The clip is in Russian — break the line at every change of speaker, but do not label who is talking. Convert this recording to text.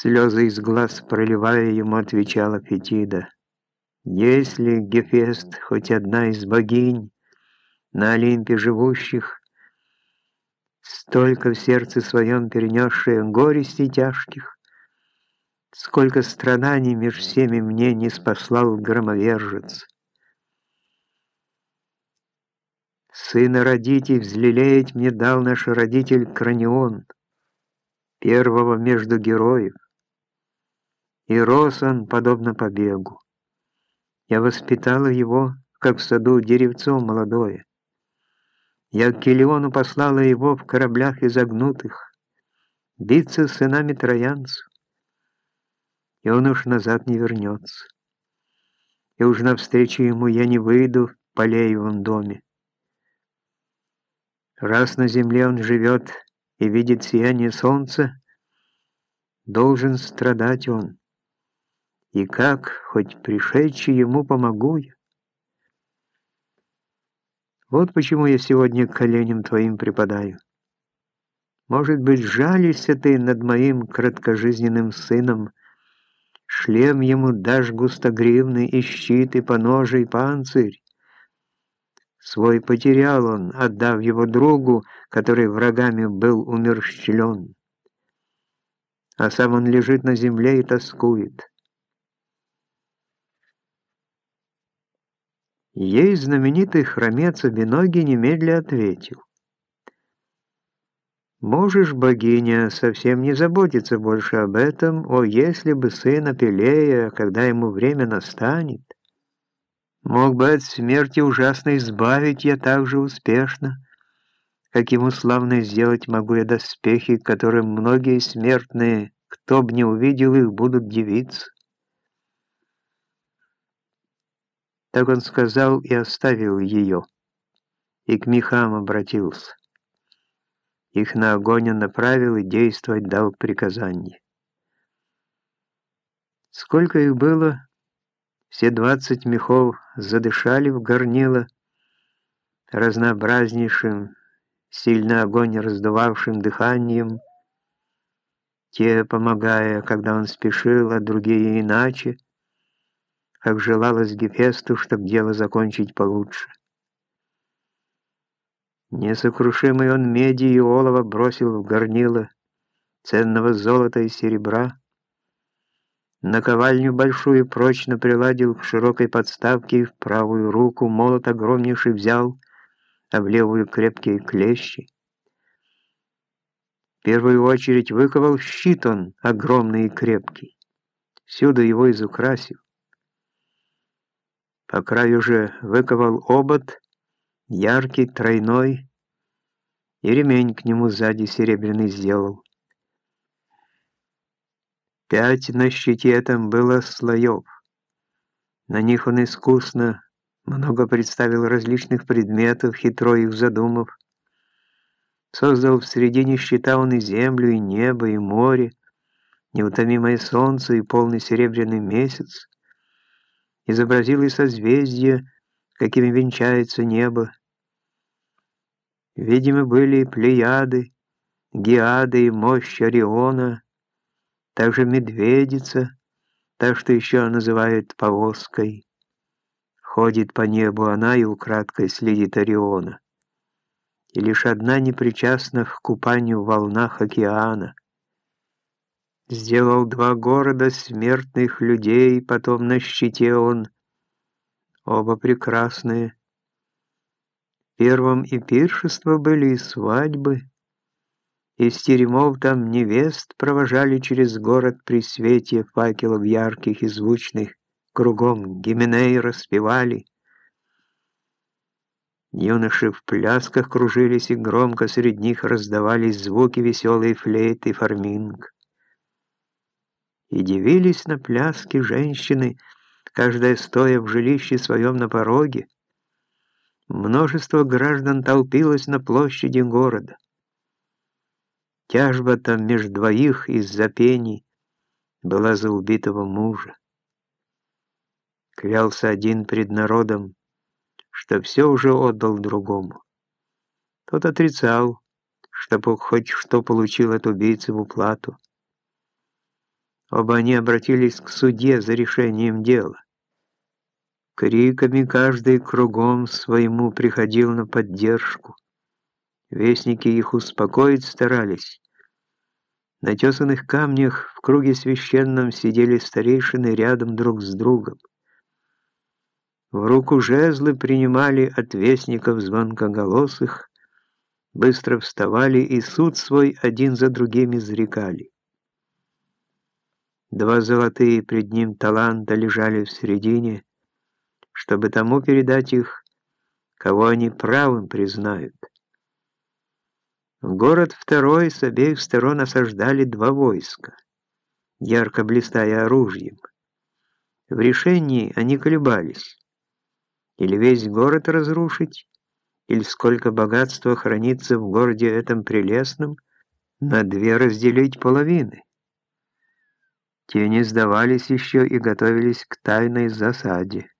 Слезы из глаз проливая, ему отвечала Фетида. Если Гефест, хоть одна из богинь, на Олимпе живущих, столько в сердце своем перенесшая горестей тяжких, сколько страданий меж всеми мне не спаслал громовержец. Сына родить и взлелеять мне дал наш родитель Кранион, первого между героев. И рос он, подобно побегу. Я воспитала его, как в саду деревцо молодое. Я к Килиону послала его в кораблях изогнутых, биться с сынами троянцев, и он уж назад не вернется. И уж навстречу ему я не выйду в Полеевом доме. Раз на земле он живет и видит сияние солнца, должен страдать он. И как, хоть пришедший ему помогу я? Вот почему я сегодня к коленям твоим припадаю. Может быть, жалишься ты над моим краткожизненным сыном, шлем ему дашь густогривный, и щит, и поножи, и панцирь. Свой потерял он, отдав его другу, который врагами был умерщвлен. А сам он лежит на земле и тоскует. Ей знаменитый хромец Обиногий немедля ответил. «Можешь, богиня, совсем не заботиться больше об этом, о, если бы сын Апелея, когда ему время настанет, мог бы от смерти ужасно избавить я так же успешно, как ему славно сделать могу я доспехи, которым многие смертные, кто б не увидел их, будут дивиться. Так он сказал и оставил ее, и к мехам обратился. Их на огонь он направил и действовать дал приказание. Сколько их было, все двадцать мехов задышали в горнило разнообразнейшим, сильно огонь раздувавшим дыханием, те, помогая, когда он спешил, а другие иначе, как желалось Гефесту, чтоб дело закончить получше. Несокрушимый он меди и олова бросил в горнило, ценного золота и серебра, наковальню большую прочно приладил к широкой подставке и в правую руку молот огромнейший взял, а в левую крепкие клещи. В первую очередь выковал щит он, огромный и крепкий, всюду его изукрасив. По краю же выковал обод, яркий, тройной, и ремень к нему сзади серебряный сделал. Пять на щите этом было слоев. На них он искусно много представил различных предметов, хитро их задумав. Создал в середине щита он и землю, и небо, и море, неутомимое солнце и полный серебряный месяц изобразил и созвездия, какими венчается небо. Видимо, были плеяды, геады и мощь Ориона, также медведица, так что еще называют повозкой. Ходит по небу она и украдкой следит Ориона. И лишь одна непричастна к купанию в волнах океана — Сделал два города смертных людей, потом на щите он. Оба прекрасные. Первым и пиршества были, и свадьбы. Из теремов там невест провожали через город при свете факелов ярких и звучных, кругом гименей распевали. Юноши в плясках кружились, и громко среди них раздавались звуки веселой флейты фарминг. И дивились на пляски женщины, каждая стоя в жилище своем на пороге. Множество граждан толпилось на площади города. Тяжба там между двоих из-за пений была за убитого мужа. Клялся один пред народом, что все уже отдал другому. Тот отрицал, что хоть что получил от убийцы в уплату. Оба они обратились к судье за решением дела. Криками каждый кругом своему приходил на поддержку. Вестники их успокоить старались. На тесанных камнях в круге священном сидели старейшины рядом друг с другом. В руку жезлы принимали от вестников звонкоголосых, быстро вставали и суд свой один за другим изрекали. Два золотые пред ним таланта лежали в середине, чтобы тому передать их, кого они правым признают. Город второй с обеих сторон осаждали два войска, ярко блистая оружием. В решении они колебались. Или весь город разрушить, или сколько богатства хранится в городе этом прелестном, на две разделить половины. Те не сдавались еще и готовились к тайной засаде.